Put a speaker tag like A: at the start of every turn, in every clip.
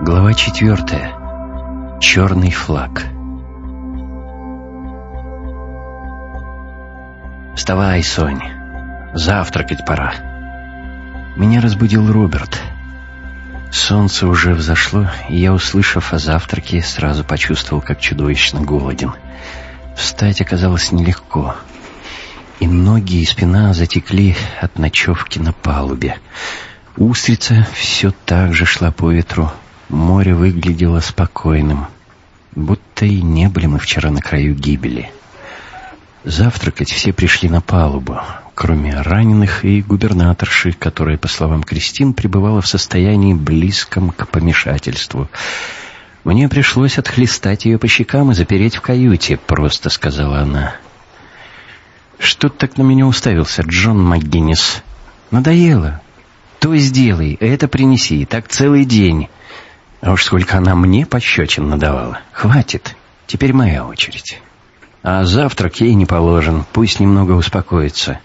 A: Глава четвертая. Черный флаг. «Вставай, Сонь. Завтракать пора». Меня разбудил Роберт. Солнце уже взошло, и я, услышав о завтраке, сразу почувствовал, как чудовищно голоден. Встать оказалось нелегко, и ноги и спина затекли от ночевки на палубе. Устрица все так же шла по ветру. Море выглядело спокойным, будто и не были мы вчера на краю гибели. Завтракать все пришли на палубу, кроме раненых и губернаторши, которая, по словам Кристин, пребывала в состоянии близком к помешательству. «Мне пришлось отхлестать ее по щекам и запереть в каюте», — просто сказала она. «Что так на меня уставился, Джон МакГиннис? Надоело. То сделай, это принеси, так целый день. А уж сколько она мне пощечин надавала. Хватит, теперь моя очередь. А завтрак ей не положен, пусть немного успокоится».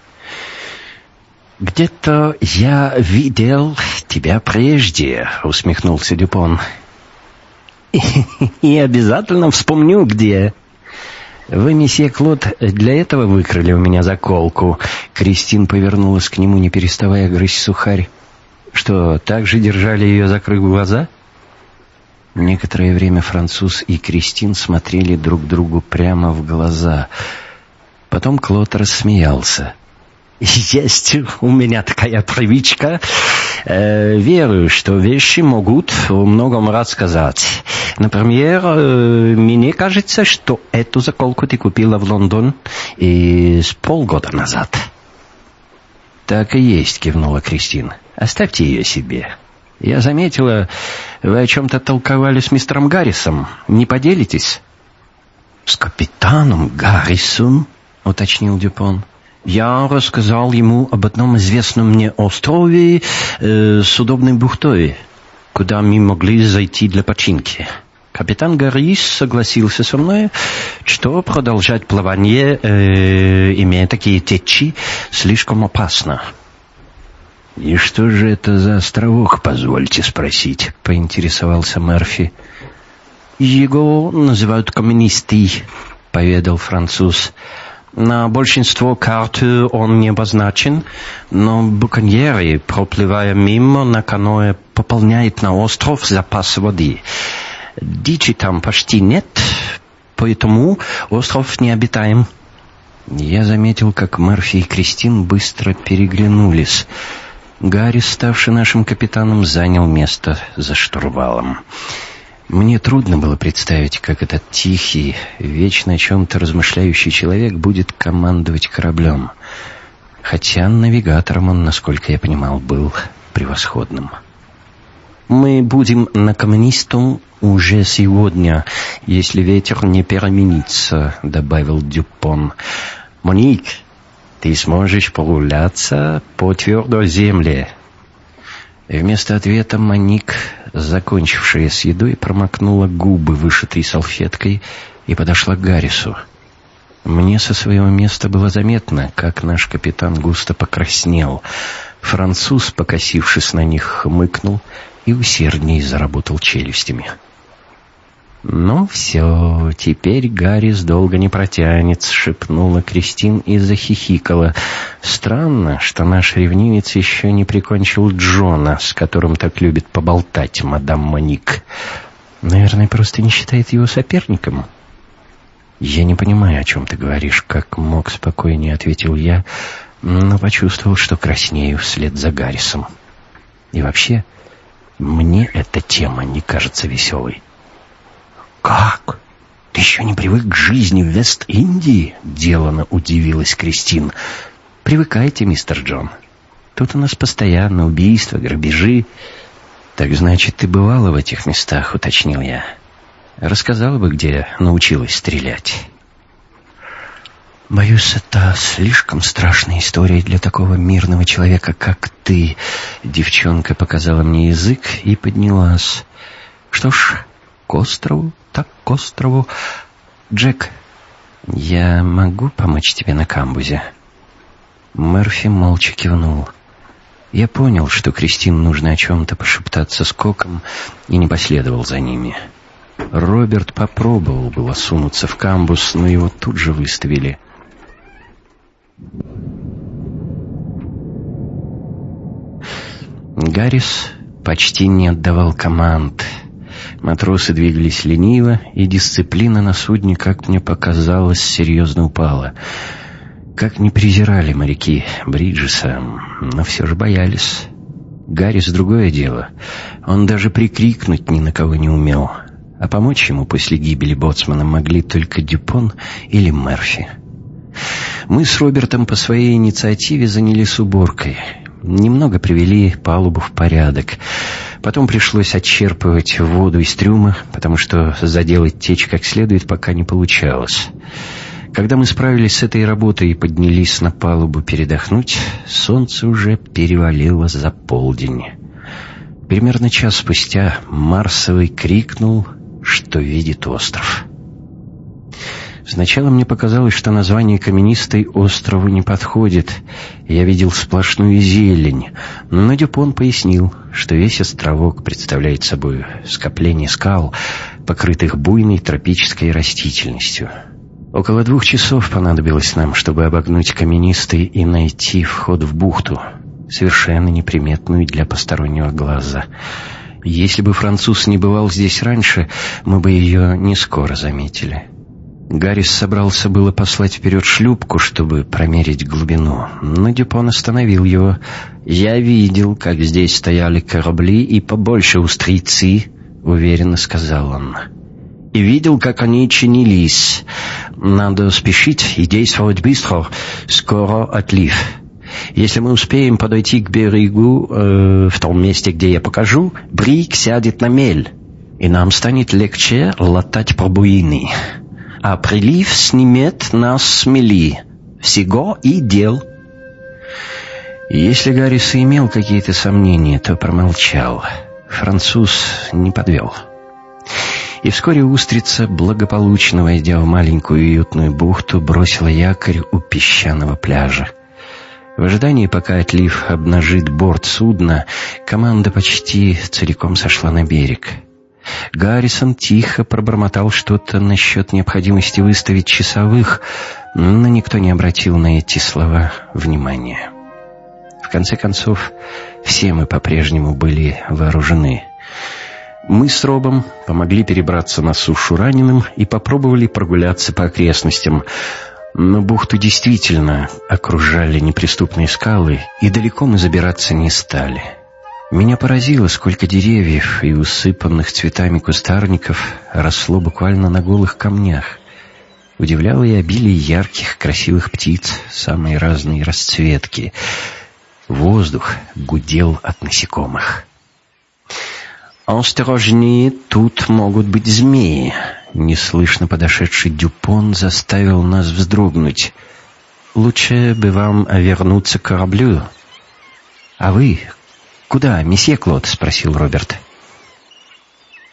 A: «Где-то я видел тебя прежде», — усмехнулся Дюпон. «И обязательно вспомню, где». «Вы, месье Клод, для этого выкрали у меня заколку?» Кристин повернулась к нему, не переставая грызть сухарь. «Что, так же держали ее, закрыв глаза?» Некоторое время француз и Кристин смотрели друг другу прямо в глаза. Потом Клод рассмеялся. Есть у меня такая привычка. Э, верю, что вещи могут о многом рассказать. Например, э, мне кажется, что эту заколку ты купила в Лондон и с полгода назад. Так и есть, кивнула Кристина. Оставьте ее себе. Я заметила, вы о чем-то толковали с мистером Гаррисом. Не поделитесь? С капитаном Гаррисом, уточнил Дюпон. Я рассказал ему об одном известном мне острове э, с удобной бухтой, куда мы могли зайти для починки. Капитан Гаррис согласился со мной, что продолжать плавание, э, имея такие течи, слишком опасно. «И что же это за островок, позвольте спросить?» — поинтересовался Мерфи. «Его называют коммунисты», — поведал француз. На большинство карт он не обозначен, но буконьеры, проплывая мимо на каноэ, пополняют на остров запас воды. Дичи там почти нет, поэтому остров необитаем. Я заметил, как Мерфи и Кристин быстро переглянулись. Гарри, ставший нашим капитаном, занял место за штурвалом. Мне трудно было представить, как этот тихий, вечно о чем-то размышляющий человек будет командовать кораблем. Хотя навигатором он, насколько я понимал, был превосходным. «Мы будем на коммунисту уже сегодня, если ветер не переменится», — добавил Дюпон. «Моник, ты сможешь прогуляться по твердой земле». И вместо ответа Моник закончившая с едой, промокнула губы, вышитой салфеткой, и подошла к Гаррису. Мне со своего места было заметно, как наш капитан густо покраснел. Француз, покосившись на них, хмыкнул и усерднее заработал челюстями. «Ну все, теперь Гаррис долго не протянет», — шепнула Кристин и захихикала. «Странно, что наш ревнивец еще не прикончил Джона, с которым так любит поболтать мадам Моник. Наверное, просто не считает его соперником». «Я не понимаю, о чем ты говоришь», — как мог спокойнее ответил я, но почувствовал, что краснею вслед за Гаррисом. «И вообще, мне эта тема не кажется веселой». «Как? Ты еще не привык к жизни в Вест-Индии?» — делано удивилась Кристин. «Привыкайте, мистер Джон. Тут у нас постоянно убийства, грабежи». «Так значит, ты бывала в этих местах?» — уточнил я. «Рассказала бы, где научилась стрелять». «Боюсь, это слишком страшная история для такого мирного человека, как ты». Девчонка показала мне язык и поднялась. «Что ж, к острову так к острову. Джек, я могу помочь тебе на камбузе?» Мерфи молча кивнул. Я понял, что Кристин нужно о чем-то пошептаться с Коком, и не последовал за ними. Роберт попробовал было сунуться в камбус, но его тут же выставили. Гаррис почти не отдавал команд. Матросы двигались лениво, и дисциплина на судне, как мне показалось, серьезно упала. Как не презирали моряки Бриджеса, но все же боялись. Гаррис другое дело. Он даже прикрикнуть ни на кого не умел. А помочь ему после гибели боцмана могли только Дюпон или Мерфи. Мы с Робертом по своей инициативе занялись уборкой. Немного привели палубу в порядок. Потом пришлось отчерпывать воду из трюма, потому что заделать течь как следует пока не получалось. Когда мы справились с этой работой и поднялись на палубу передохнуть, солнце уже перевалило за полдень. Примерно час спустя Марсовый крикнул, что видит остров. Сначала мне показалось, что название каменистой острову не подходит. Я видел сплошную зелень, но Дюпон пояснил, что весь островок представляет собой скопление скал, покрытых буйной тропической растительностью. Около двух часов понадобилось нам, чтобы обогнуть каменистый и найти вход в бухту, совершенно неприметную для постороннего глаза. Если бы француз не бывал здесь раньше, мы бы ее не скоро заметили. Гаррис собрался было послать вперед шлюпку, чтобы промерить глубину, но Дюпон остановил его. «Я видел, как здесь стояли корабли и побольше устрицы», — уверенно сказал он. «И видел, как они чинились. Надо спешить и действовать быстро. Скоро отлив. Если мы успеем подойти к берегу э, в том месте, где я покажу, Брик сядет на мель, и нам станет легче латать пробоины» а прилив снимет нас с мели. Всего и дел. Если Гаррис и имел какие-то сомнения, то промолчал. Француз не подвел. И вскоре устрица, благополучно войдя в маленькую уютную бухту, бросила якорь у песчаного пляжа. В ожидании, пока отлив обнажит борт судна, команда почти целиком сошла на берег — Гаррисон тихо пробормотал что-то насчет необходимости выставить часовых, но никто не обратил на эти слова внимания. В конце концов, все мы по-прежнему были вооружены. Мы с Робом помогли перебраться на сушу раненым и попробовали прогуляться по окрестностям, но бухту действительно окружали неприступные скалы, и далеко мы забираться не стали. Меня поразило, сколько деревьев и усыпанных цветами кустарников росло буквально на голых камнях. Удивляло и обилие ярких, красивых птиц самой разной расцветки. Воздух гудел от насекомых. «Осторожнее, тут могут быть змеи!» Неслышно подошедший Дюпон заставил нас вздрогнуть. «Лучше бы вам вернуться к кораблю. А вы «Куда, месье Клод?» — спросил Роберт.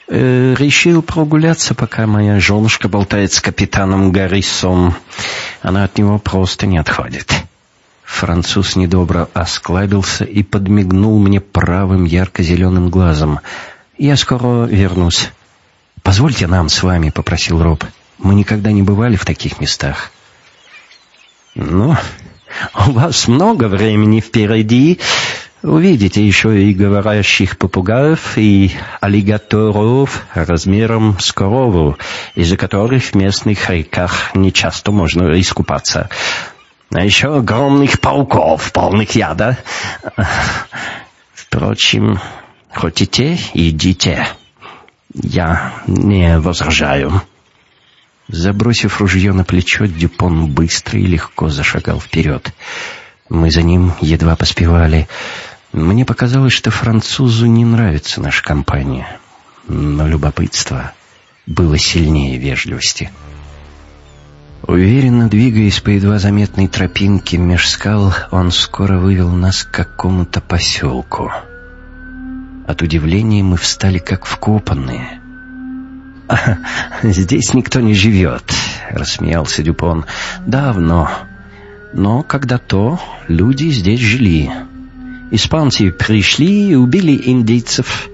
A: «Э, «Решил прогуляться, пока моя женушка болтает с капитаном Гаррисом. Она от него просто не отходит». Француз недобро осклабился и подмигнул мне правым ярко-зеленым глазом. «Я скоро вернусь». «Позвольте нам с вами», — попросил Роб. «Мы никогда не бывали в таких местах». «Ну, у вас много времени впереди», Увидите еще и говорящих попугаев, и аллигаторов размером с корову, из-за которых в местных реках нечасто можно искупаться. А еще огромных пауков, полных яда. Впрочем, хотите, идите. Я не возражаю. Забросив ружье на плечо, Дюпон быстро и легко зашагал вперед. Мы за ним едва поспевали. Мне показалось, что французу не нравится наша компания, но любопытство было сильнее вежливости. Уверенно двигаясь по едва заметной тропинке меж скал, он скоро вывел нас к какому-то поселку. От удивления мы встали как вкопанные. «А, «Здесь никто не живет», — рассмеялся Дюпон. «Давно. Но когда-то люди здесь жили». Испанцы пришли и убили индейцев,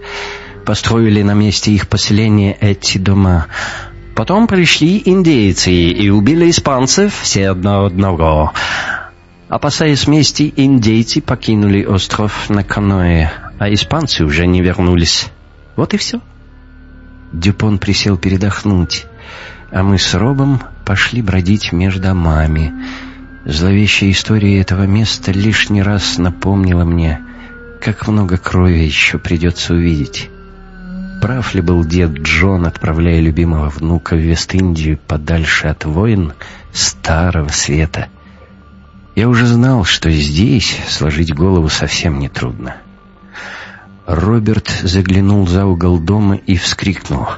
A: построили на месте их поселения эти дома. Потом пришли индейцы и убили испанцев все одно одного. Опасаясь мести, индейцы покинули остров на каноэ, а испанцы уже не вернулись. Вот и все. Дюпон присел передохнуть, а мы с Робом пошли бродить между домами. Зловещая история этого места лишний раз напомнила мне, как много крови еще придется увидеть. Прав ли был дед Джон, отправляя любимого внука в Вест-Индию подальше от войн Старого Света? Я уже знал, что здесь сложить голову совсем нетрудно. Роберт заглянул за угол дома и вскрикнул.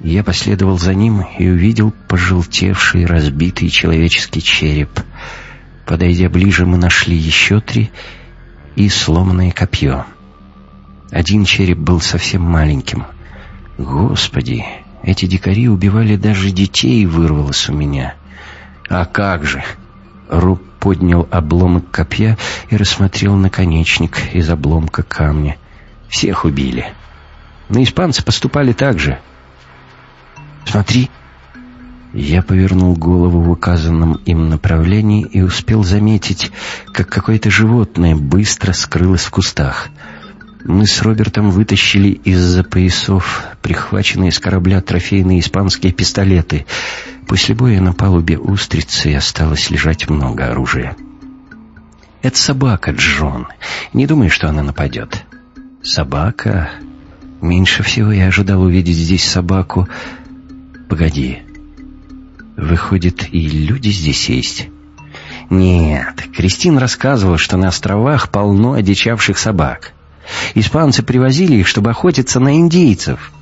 A: Я последовал за ним и увидел пожелтевший, разбитый человеческий череп. Подойдя ближе, мы нашли еще три и сломанное копье. Один череп был совсем маленьким. Господи, эти дикари убивали даже детей, вырвалось у меня. А как же! Руб поднял обломок копья и рассмотрел наконечник из обломка камня — всех убили. Но испанцы поступали так же. «Смотри!» Я повернул голову в указанном им направлении и успел заметить, как какое-то животное быстро скрылось в кустах. Мы с Робертом вытащили из-за поясов прихваченные с корабля трофейные испанские пистолеты. После боя на палубе устрицы осталось лежать много оружия. «Это собака, Джон. Не думай, что она нападет». Собака? Меньше всего я ожидал увидеть здесь собаку. Погоди. Выходит, и люди здесь есть? Нет, Кристин рассказывала, что на островах полно одичавших собак. Испанцы привозили их, чтобы охотиться на индейцев.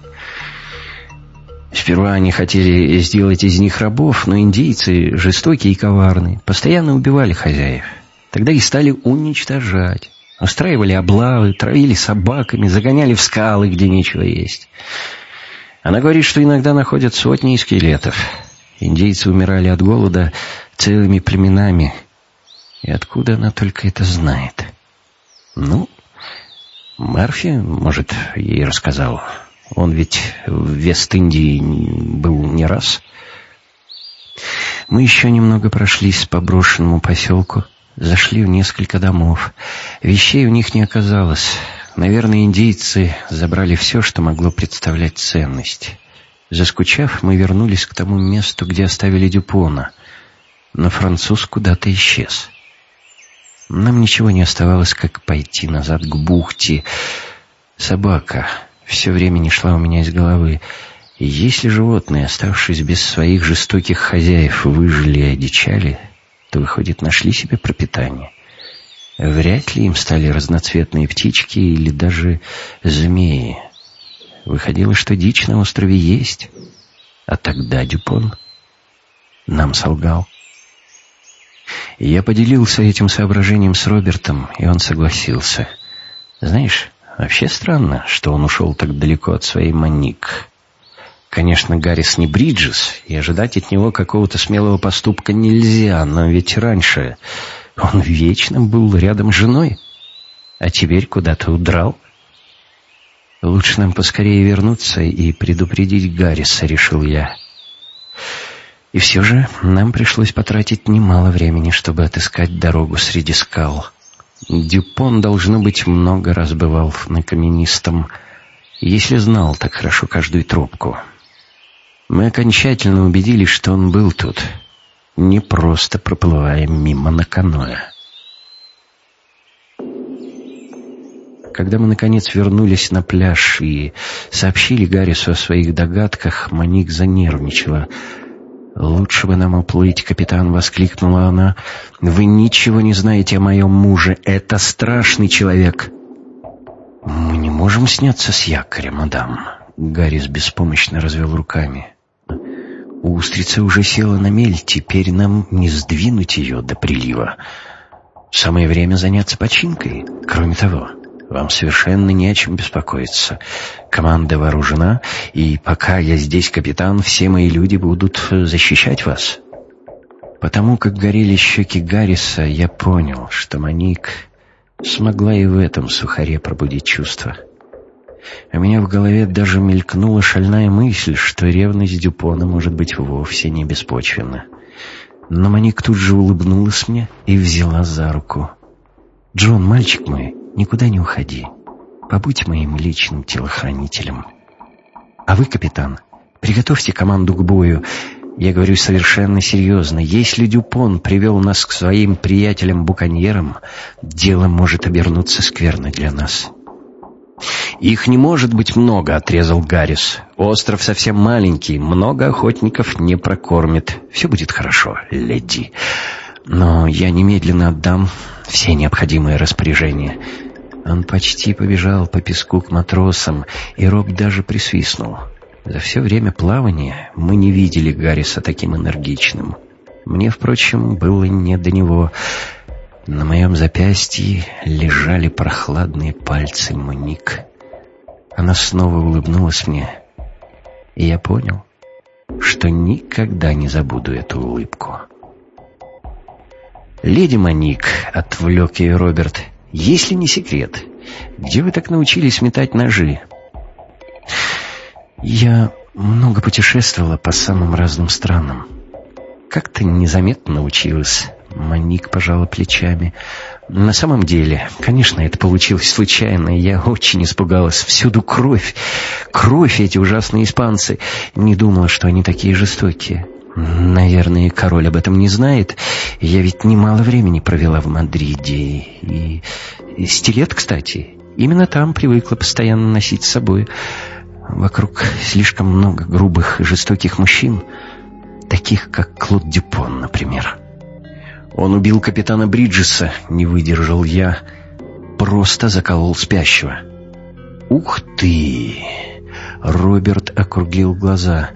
A: Сперва они хотели сделать из них рабов, но индейцы жестокие и коварные, постоянно убивали хозяев. Тогда их стали уничтожать. Устраивали облавы, травили собаками, загоняли в скалы, где нечего есть. Она говорит, что иногда находят сотни скелетов. Индейцы умирали от голода целыми племенами. И откуда она только это знает? Ну, Мерфи, может, ей рассказал. Он ведь в Вест-Индии был не раз. Мы еще немного прошлись по брошенному поселку. Зашли в несколько домов. Вещей у них не оказалось. Наверное, индейцы забрали все, что могло представлять ценность. Заскучав, мы вернулись к тому месту, где оставили Дюпона. Но француз куда-то исчез. Нам ничего не оставалось, как пойти назад к бухте. Собака все время не шла у меня из головы. Если животные, оставшись без своих жестоких хозяев, выжили и одичали, то, выходит, нашли себе пропитание. Вряд ли им стали разноцветные птички или даже змеи. Выходило, что дичь на острове есть. А тогда Дюпон нам солгал. Я поделился этим соображением с Робертом, и он согласился. Знаешь, вообще странно, что он ушел так далеко от своей Моник. Конечно, Гаррис не Бриджес, и ожидать от него какого-то смелого поступка нельзя, но ведь раньше он вечно был рядом с женой, а теперь куда-то удрал. Лучше нам поскорее вернуться и предупредить Гарриса, решил я. И все же нам пришлось потратить немало времени, чтобы отыскать дорогу среди скал. Дюпон, должно быть, много раз бывал на каменистом, если знал так хорошо каждую тропку. Мы окончательно убедились, что он был тут, не просто проплывая мимо на каноэ. Когда мы, наконец, вернулись на пляж и сообщили Гаррису о своих догадках, Моник занервничала. «Лучше бы нам уплыть, капитан!» — воскликнула она. «Вы ничего не знаете о моем муже. Это страшный человек!» «Мы не можем сняться с якоря, мадам!» Гаррис беспомощно развел руками. Устрица уже села на мель, теперь нам не сдвинуть ее до прилива. Самое время заняться починкой. Кроме того, вам совершенно не о чем беспокоиться. Команда вооружена, и пока я здесь капитан, все мои люди будут защищать вас. Потому как горели щеки Гарриса, я понял, что Моник смогла и в этом сухаре пробудить чувство. У меня в голове даже мелькнула шальная мысль, что ревность Дюпона может быть вовсе не беспочвенна. Но Моник тут же улыбнулась мне и взяла за руку. «Джон, мальчик мой, никуда не уходи. Побудь моим личным телохранителем. А вы, капитан, приготовьте команду к бою. Я говорю совершенно серьезно. Если Дюпон привел нас к своим приятелям-буконьерам, дело может обернуться скверно для нас». «Их не может быть много», — отрезал Гаррис. «Остров совсем маленький, много охотников не прокормит. Все будет хорошо, леди. Но я немедленно отдам все необходимые распоряжения». Он почти побежал по песку к матросам, и Роб даже присвистнул. За все время плавания мы не видели Гарриса таким энергичным. Мне, впрочем, было не до него. На моем запястье лежали прохладные пальцы Моник. Она снова улыбнулась мне, и я понял, что никогда не забуду эту улыбку. «Леди Моник», — отвлек ее Роберт, — «если не секрет, где вы так научились метать ножи?» «Я много путешествовала по самым разным странам. Как-то незаметно научилась». Моник пожала плечами. На самом деле, конечно, это получилось случайно. Я очень испугалась. Всюду кровь. Кровь эти ужасные испанцы. Не думала, что они такие жестокие. Наверное, король об этом не знает. Я ведь немало времени провела в Мадриде. И, стилет, кстати, именно там привыкла постоянно носить с собой. Вокруг слишком много грубых и жестоких мужчин, таких как Клод Дюпон, например. Он убил капитана Бриджеса, не выдержал я. Просто заколол спящего. «Ух ты!» Роберт округлил глаза.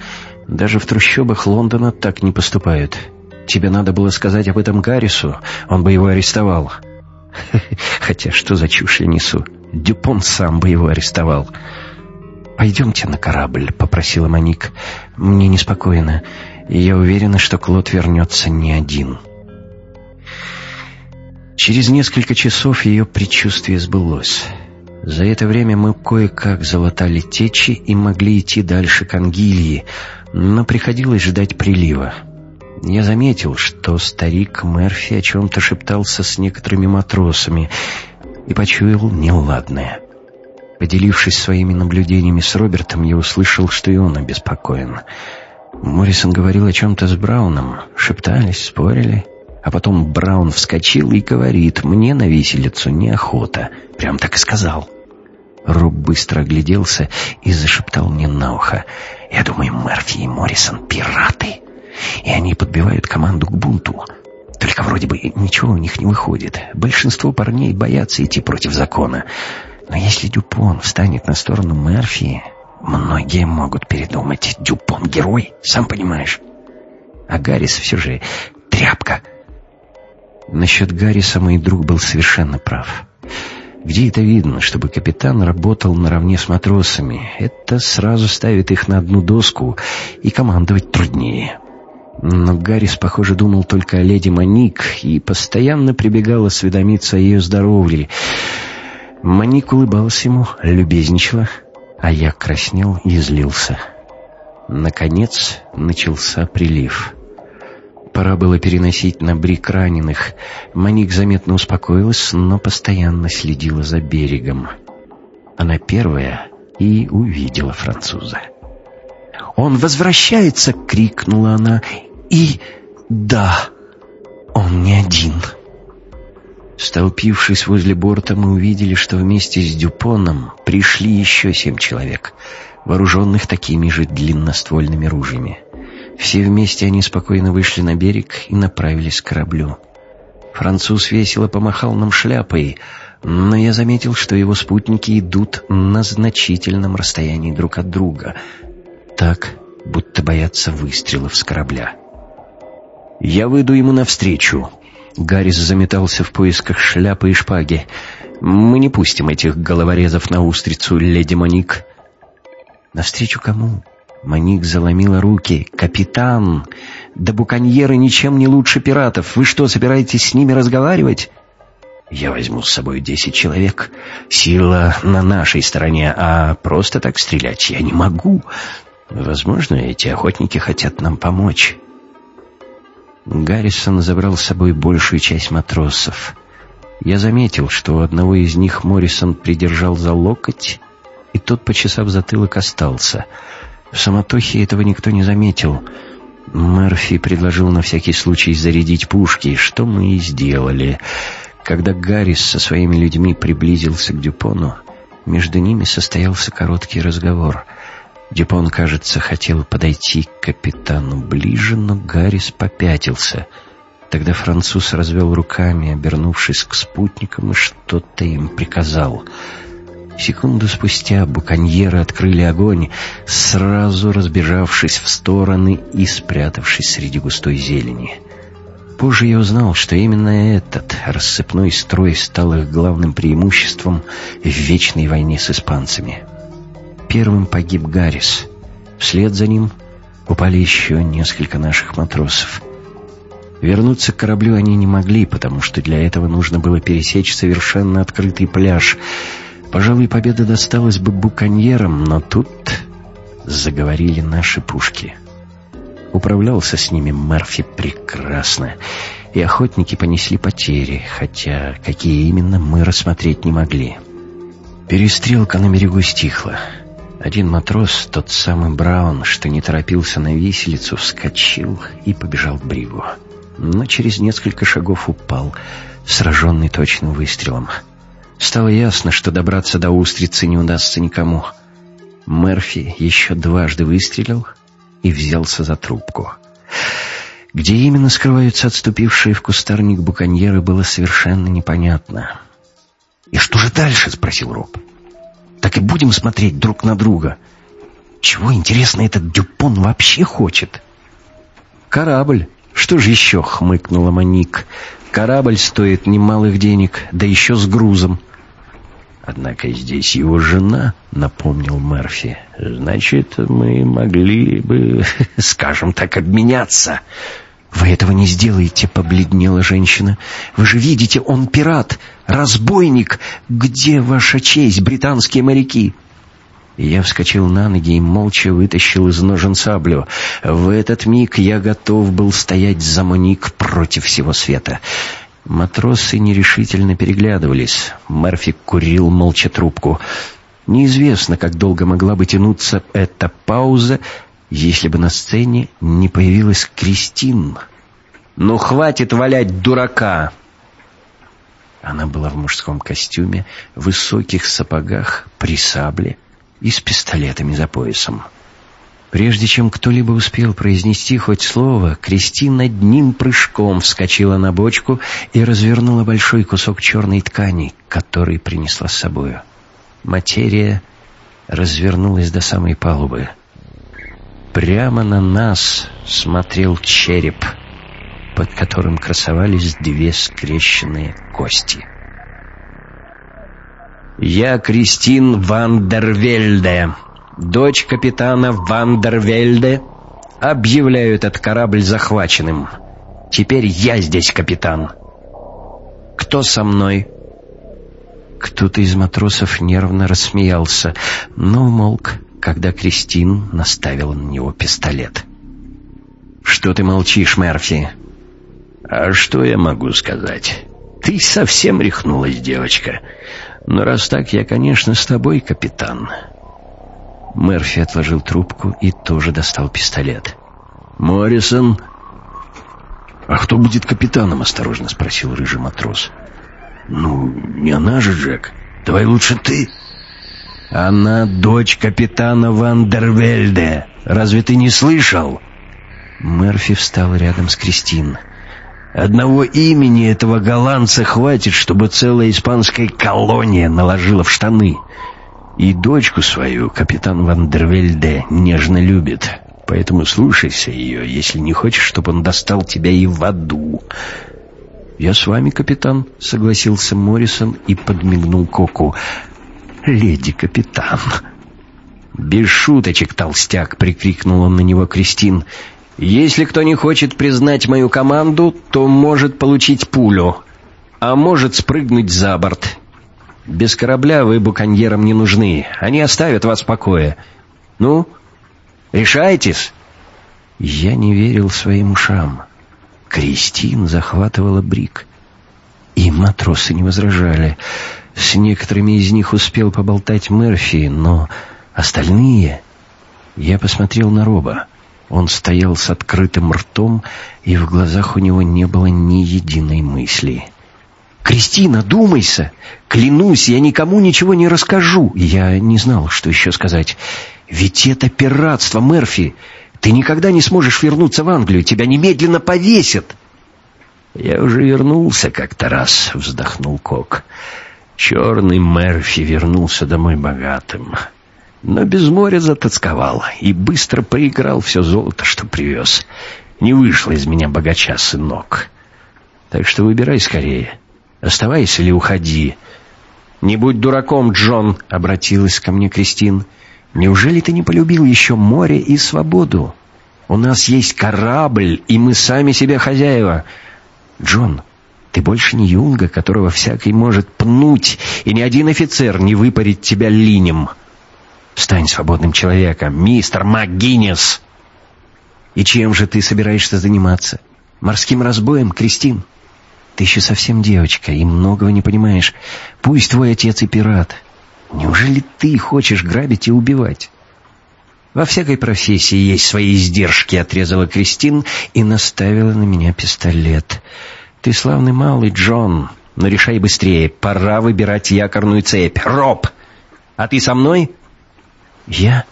A: «Даже в трущобах Лондона так не поступают. Тебе надо было сказать об этом Гаррису, он бы его арестовал». Хотя что за чушь я несу? Дюпон сам бы его арестовал. «Пойдемте на корабль», — попросила Моник. «Мне неспокойно, и я уверена, что Клод вернется не один». Через несколько часов ее предчувствие сбылось. За это время мы кое-как залатали течи и могли идти дальше к Ангильи, но приходилось ждать прилива. Я заметил, что старик Мерфи о чем-то шептался с некоторыми матросами и почуял неладное. Поделившись своими наблюдениями с Робертом, я услышал, что и он обеспокоен. Моррисон говорил о чем-то с Брауном, шептались, спорили — а потом Браун вскочил и говорит, мне на виселицу неохота. Прям так и сказал. Роб быстро огляделся и зашептал мне на ухо. Я думаю, Мерфи и Моррисон пираты. И они подбивают команду к бунту. Только вроде бы ничего у них не выходит. Большинство парней боятся идти против закона. Но если Дюпон встанет на сторону Мерфи, многие могут передумать. Дюпон герой, сам понимаешь. А Гаррис все же тряпка — Насчет Гарриса мой друг был совершенно прав. Где это видно, чтобы капитан работал наравне с матросами? Это сразу ставит их на одну доску, и командовать труднее. Но Гаррис, похоже, думал только о леди Моник и постоянно прибегал осведомиться о ее здоровье. Моник улыбалась ему, любезничала, а я краснел и злился. Наконец начался прилив. Пора было переносить на брик раненых. Маник заметно успокоилась, но постоянно следила за берегом. Она первая и увидела француза. «Он возвращается!» — крикнула она. «И да, он не один!» Столпившись возле борта, мы увидели, что вместе с Дюпоном пришли еще семь человек, вооруженных такими же длинноствольными ружьями. Все вместе они спокойно вышли на берег и направились к кораблю. Француз весело помахал нам шляпой, но я заметил, что его спутники идут на значительном расстоянии друг от друга, так, будто боятся выстрелов с корабля. «Я выйду ему навстречу». Гаррис заметался в поисках шляпы и шпаги. «Мы не пустим этих головорезов на устрицу, леди Моник». «Навстречу кому?» Маник заломила руки. «Капитан! Да буконьеры ничем не лучше пиратов. Вы что, собираетесь с ними разговаривать?» Я возьму с собой десять человек. Сила на нашей стороне, а просто так стрелять я не могу. Возможно, эти охотники хотят нам помочь. Гаррисон забрал с собой большую часть матросов. Я заметил, что у одного из них Моррисон придержал за локоть, и тот, почесав затылок, остался. В самотохе этого никто не заметил. Мерфи предложил на всякий случай зарядить пушки, что мы и сделали. Когда Гаррис со своими людьми приблизился к Дюпону, между ними состоялся короткий разговор — Дюпон, кажется, хотел подойти к капитану ближе, но Гаррис попятился. Тогда француз развел руками, обернувшись к спутникам, и что-то им приказал. Секунду спустя буконьеры открыли огонь, сразу разбежавшись в стороны и спрятавшись среди густой зелени. Позже я узнал, что именно этот рассыпной строй стал их главным преимуществом в вечной войне с испанцами. Первым погиб Гаррис. Вслед за ним упали еще несколько наших матросов. Вернуться к кораблю они не могли, потому что для этого нужно было пересечь совершенно открытый пляж. Пожалуй, победа досталась бы буконьерам, но тут заговорили наши пушки. Управлялся с ними Мерфи прекрасно, и охотники понесли потери, хотя какие именно мы рассмотреть не могли. Перестрелка на берегу стихла. Один матрос, тот самый Браун, что не торопился на виселицу, вскочил и побежал к бригу. Но через несколько шагов упал, сраженный точным выстрелом. Стало ясно, что добраться до устрицы не удастся никому. Мерфи еще дважды выстрелил и взялся за трубку. Где именно скрываются отступившие в кустарник буконьеры, было совершенно непонятно. «И что же дальше?» — спросил Роб так и будем смотреть друг на друга. Чего, интересно, этот Дюпон вообще хочет? Корабль. Что же еще, хмыкнула Моник. Корабль стоит немалых денег, да еще с грузом. Однако здесь его жена, напомнил Мерфи. Значит, мы могли бы, скажем так, обменяться. «Вы этого не сделаете», — побледнела женщина. «Вы же видите, он пират, разбойник. Где ваша честь, британские моряки?» Я вскочил на ноги и молча вытащил из ножен саблю. В этот миг я готов был стоять за Моник против всего света. Матросы нерешительно переглядывались. Мерфи курил молча трубку. Неизвестно, как долго могла бы тянуться эта пауза, если бы на сцене не появилась Кристин. «Ну, хватит валять дурака!» Она была в мужском костюме, в высоких сапогах, при сабле и с пистолетами за поясом. Прежде чем кто-либо успел произнести хоть слово, Кристин одним прыжком вскочила на бочку и развернула большой кусок черной ткани, который принесла с собою. Материя развернулась до самой палубы. Прямо на нас смотрел череп, под которым красовались две скрещенные кости. «Я Кристин Вандервельде, дочь капитана Вандервельде, объявляю этот корабль захваченным. Теперь я здесь капитан. Кто со мной?» Кто-то из матросов нервно рассмеялся, но умолк когда Кристин наставила на него пистолет. «Что ты молчишь, Мерфи?» «А что я могу сказать? Ты совсем рехнулась, девочка. Но раз так, я, конечно, с тобой, капитан». Мерфи отложил трубку и тоже достал пистолет. «Моррисон?» «А кто будет капитаном?» — осторожно спросил рыжий матрос. «Ну, не она же, Джек. Давай лучше ты». Она дочь капитана Вандервельде. Разве ты не слышал? Мерфи встал рядом с Кристин. Одного имени этого голландца хватит, чтобы целая испанская колония наложила в штаны. И дочку свою капитан Вандервельде нежно любит. Поэтому слушайся ее, если не хочешь, чтобы он достал тебя и в аду. «Я с вами, капитан», — согласился Моррисон и подмигнул Коку леди-капитан». «Без шуточек, толстяк!» — прикрикнул он на него Кристин. «Если кто не хочет признать мою команду, то может получить пулю». а может спрыгнуть за борт. Без корабля вы буконьерам не нужны. Они оставят вас в покое. Ну, решайтесь!» Я не верил своим ушам. Кристин захватывала брик. И матросы не возражали. С некоторыми из них успел поболтать Мерфи, но остальные... Я посмотрел на Роба. Он стоял с открытым ртом, и в глазах у него не было ни единой мысли. «Кристина, думайся! Клянусь, я никому ничего не расскажу!» Я не знал, что еще сказать. «Ведь это пиратство, Мерфи! Ты никогда не сможешь вернуться в Англию, тебя немедленно повесят!»
B: «Я уже вернулся как-то раз», — вздохнул Кок. «Черный Мерфи вернулся домой богатым, но без моря затасковал и быстро проиграл все золото, что привез. Не вышло из меня богача, сынок. Так что выбирай скорее». Оставайся или уходи.
A: «Не будь дураком, Джон», — обратилась ко мне Кристин. «Неужели ты не полюбил еще море и свободу? У нас есть корабль, и мы сами себе хозяева. Джон, ты больше не юнга, которого всякий может пнуть, и ни один офицер не выпарит тебя линем. Стань свободным человеком, мистер МакГиннес!» «И чем же ты собираешься заниматься? Морским разбоем, Кристин?» Ты еще совсем девочка и многого не понимаешь. Пусть твой отец и пират. Неужели ты хочешь грабить и убивать? Во всякой профессии есть свои издержки, отрезала Кристин и наставила на меня пистолет. Ты славный малый, Джон, но решай быстрее. Пора выбирать якорную цепь. Роб! А ты со мной? Я?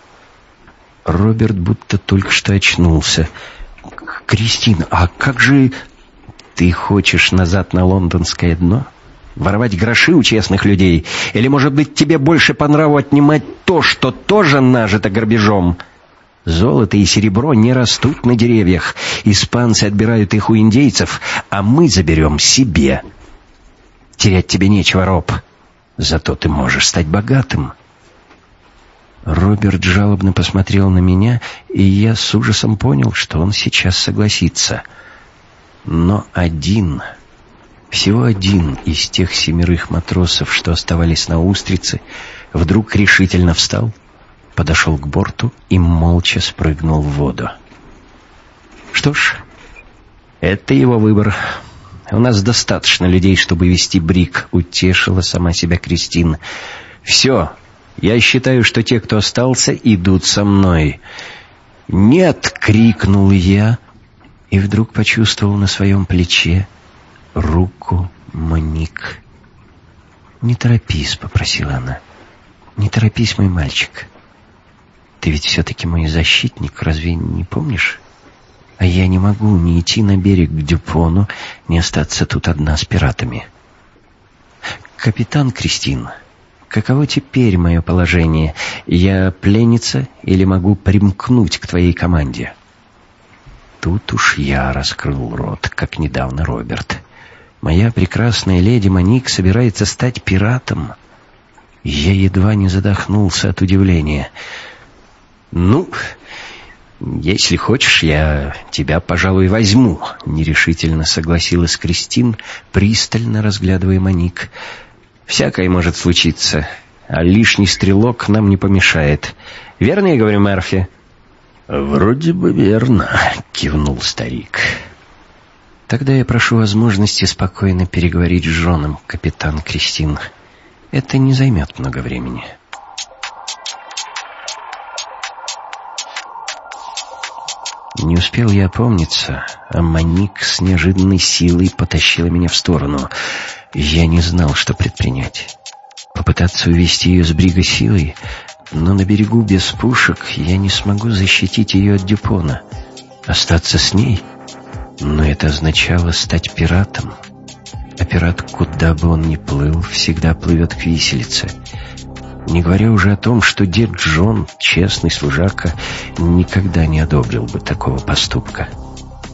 A: Роберт будто только что очнулся. Кристина, а как же ты хочешь назад на лондонское дно? Воровать гроши у честных людей? Или, может быть, тебе больше по нраву отнимать то, что тоже нажито грабежом? Золото и серебро не растут на деревьях. Испанцы отбирают их у индейцев, а мы заберем себе. Терять тебе нечего, Роб. Зато ты можешь стать богатым. Роберт жалобно посмотрел на меня, и я с ужасом понял, что он сейчас согласится — но один, всего один из тех семерых матросов, что оставались на устрице, вдруг решительно встал, подошел к борту и молча спрыгнул в воду. Что ж, это его выбор. У нас достаточно людей, чтобы вести брик, утешила сама себя Кристин. Все, я считаю, что те, кто остался, идут со мной. «Нет!» — крикнул я, и вдруг почувствовал на своем плече руку Моник. «Не торопись», — попросила она. «Не торопись, мой мальчик. Ты ведь все-таки мой защитник, разве не помнишь? А я не могу ни идти на берег к Дюпону, ни остаться тут одна с пиратами. Капитан Кристин, каково теперь мое положение? Я пленница или могу примкнуть к твоей команде?» Тут уж я раскрыл рот, как недавно Роберт. Моя прекрасная леди Моник собирается стать пиратом. Я едва не задохнулся от удивления. «Ну, если хочешь, я тебя, пожалуй, возьму», — нерешительно согласилась Кристин, пристально разглядывая Моник. «Всякое может случиться, а лишний стрелок нам не помешает. Верно я говорю, Мерфи?»
B: «Вроде бы верно», — кивнул старик.
A: «Тогда я прошу возможности спокойно переговорить с женом, капитан Кристин. Это не займет много времени». Не успел я опомниться, а Маник с неожиданной силой потащила меня в сторону. Я не знал, что предпринять. Попытаться увести ее с брига силой но на берегу без пушек я не смогу защитить ее от Дюпона. Остаться с ней? Но это означало стать пиратом. А пират, куда бы он ни плыл, всегда плывет к виселице. Не говоря уже о том, что дед Джон, честный служака, никогда не одобрил бы такого поступка.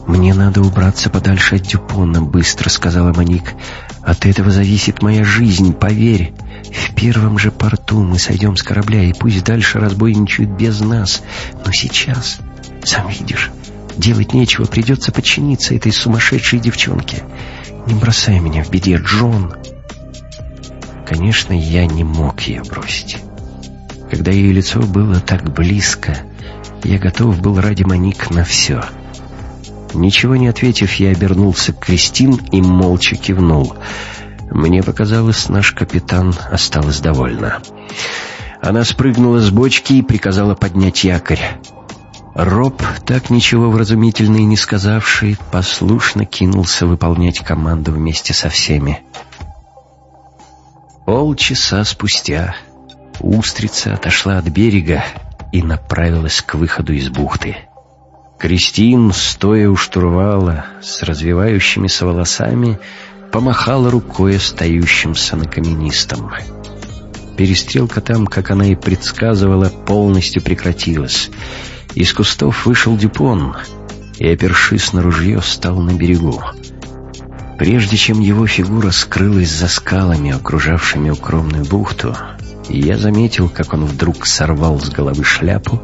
A: «Мне надо убраться подальше от Дюпона», — быстро сказала Моник. «От этого зависит моя жизнь, поверь. В первом же порту мы сойдем с корабля, и пусть дальше разбойничают без нас. Но сейчас, сам видишь, делать нечего, придется подчиниться этой сумасшедшей девчонке. «Не бросай меня в беде, Джон!» Конечно, я не мог ее бросить. Когда ее лицо было так близко, я готов был ради Моник на все. Ничего не ответив, я обернулся к Кристин и молча кивнул. Мне показалось, наш капитан осталась довольна. Она спрыгнула с бочки и приказала поднять якорь. Роб, так ничего вразумительно и не сказавший, послушно кинулся выполнять команду вместе со всеми. Полчаса спустя устрица отошла от берега и направилась к выходу из бухты. Кристин, стоя у штурвала, с развивающимися волосами, помахала рукой остающимся на каменистом. Перестрелка там, как она и предсказывала, полностью прекратилась. Из кустов вышел Дюпон и, опершись на ружье, стал на берегу. Прежде чем его фигура скрылась за скалами, окружавшими укромную бухту, я заметил, как он вдруг сорвал с головы шляпу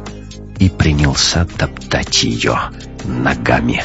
A: и принялся топтать ее ногами.